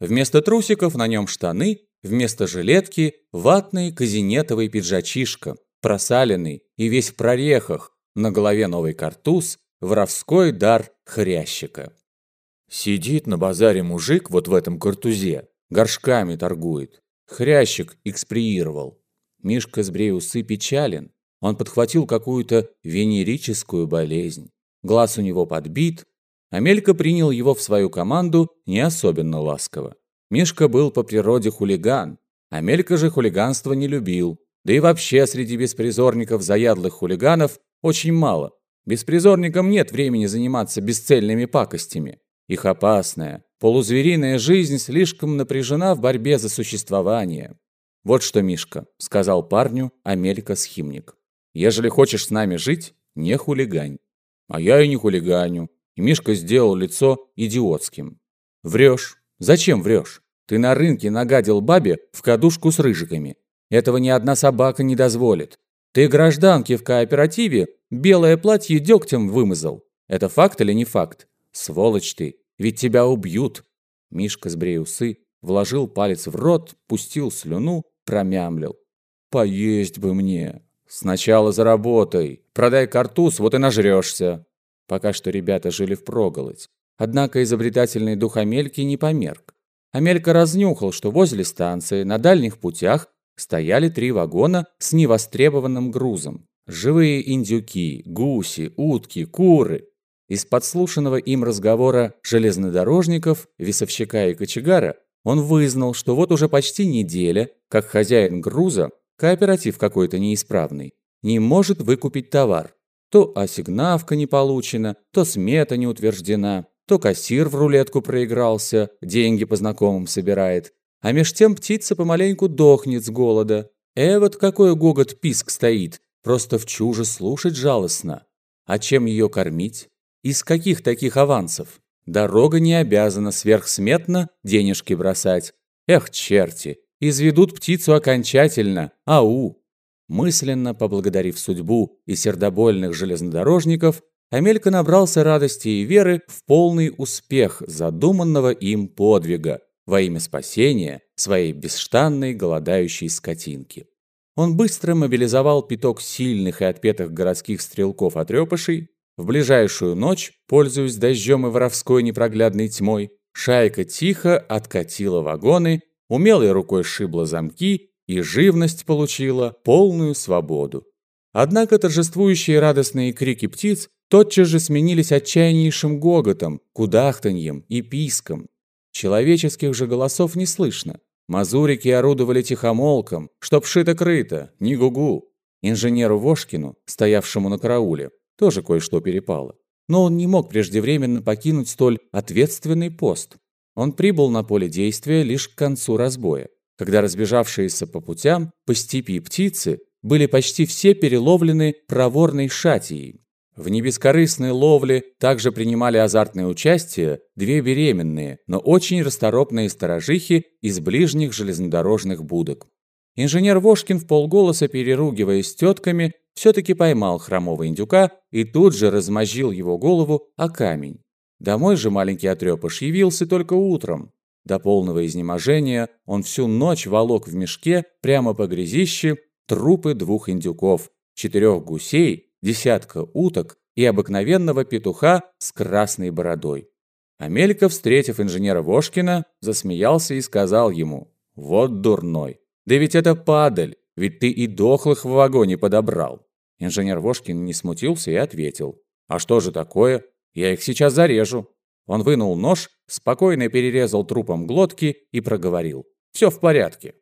Вместо трусиков на нем штаны, вместо жилетки ватный казинетовый пиджачишка, просаленный и весь в прорехах, на голове новый картуз, воровской дар хрящика. Сидит на базаре мужик вот в этом картузе, горшками торгует. Хрящик эксприировал. Мишка сбрей усы печален. Он подхватил какую-то венерическую болезнь. Глаз у него подбит. Амелька принял его в свою команду не особенно ласково. Мишка был по природе хулиган. Амелька же хулиганство не любил. Да и вообще среди беспризорников заядлых хулиганов очень мало. Беспризорникам нет времени заниматься бесцельными пакостями. Их опасная, полузвериная жизнь слишком напряжена в борьбе за существование. «Вот что, Мишка», — сказал парню Амелька Схимник. «Ежели хочешь с нами жить, не хулигань». «А я и не хулиганю». Мишка сделал лицо идиотским. «Врешь. Зачем врешь? Ты на рынке нагадил бабе в кадушку с рыжиками. Этого ни одна собака не дозволит. Ты гражданке в кооперативе белое платье дегтем вымазал. Это факт или не факт? Сволочь ты, ведь тебя убьют. Мишка, сбрей усы, вложил палец в рот, пустил слюну, промямлил. Поесть бы мне. Сначала заработай, продай картуз, вот и нажрешься. Пока что ребята жили впроголодь. Однако изобретательный дух Амельки не померк. Амелька разнюхал, что возле станции на дальних путях стояли три вагона с невостребованным грузом. Живые индюки, гуси, утки, куры. Из подслушанного им разговора железнодорожников, весовщика и кочегара он вызнал, что вот уже почти неделя, как хозяин груза, кооператив какой-то неисправный, не может выкупить товар. То ассигнавка не получена, то смета не утверждена, то кассир в рулетку проигрался, деньги по знакомым собирает, а меж тем птица помаленьку дохнет с голода. Э, вот какой гогот писк стоит, просто в чуже слушать жалостно. А чем ее кормить? Из каких таких авансов? Дорога не обязана сверхсметно денежки бросать. Эх, черти, изведут птицу окончательно, ау! Мысленно поблагодарив судьбу и сердобольных железнодорожников, Амелька набрался радости и веры в полный успех задуманного им подвига – во имя спасения своей бесштанной голодающей скотинки. Он быстро мобилизовал пяток сильных и отпетых городских стрелков-отрепышей. В ближайшую ночь, пользуясь дождем и воровской непроглядной тьмой, шайка тихо откатила вагоны, умелой рукой сшибла замки и живность получила полную свободу. Однако торжествующие радостные крики птиц тотчас же сменились отчаяннейшим гоготом, кудахтаньем и писком. Человеческих же голосов не слышно. Мазурики орудовали тихомолком, чтоб шито-крыто, не гугу. Инженеру Вошкину, стоявшему на карауле, тоже кое-что перепало. Но он не мог преждевременно покинуть столь ответственный пост. Он прибыл на поле действия лишь к концу разбоя, когда разбежавшиеся по путям, по степи птицы были почти все переловлены проворной шатией, в небескорыстной ловле также принимали азартное участие две беременные, но очень расторопные сторожихи из ближних железнодорожных будок. Инженер Вошкин в полголоса, переругиваясь с тетками, все-таки поймал хромого индюка и тут же размозжил его голову о камень. Домой же маленький отрепыш явился только утром. До полного изнеможения он всю ночь волок в мешке прямо по грязище трупы двух индюков, четырех гусей десятка уток и обыкновенного петуха с красной бородой. Амелька, встретив инженера Вошкина, засмеялся и сказал ему, «Вот дурной! Да ведь это падаль, ведь ты и дохлых в вагоне подобрал!» Инженер Вошкин не смутился и ответил, «А что же такое? Я их сейчас зарежу!» Он вынул нож, спокойно перерезал трупом глотки и проговорил, «Все в порядке,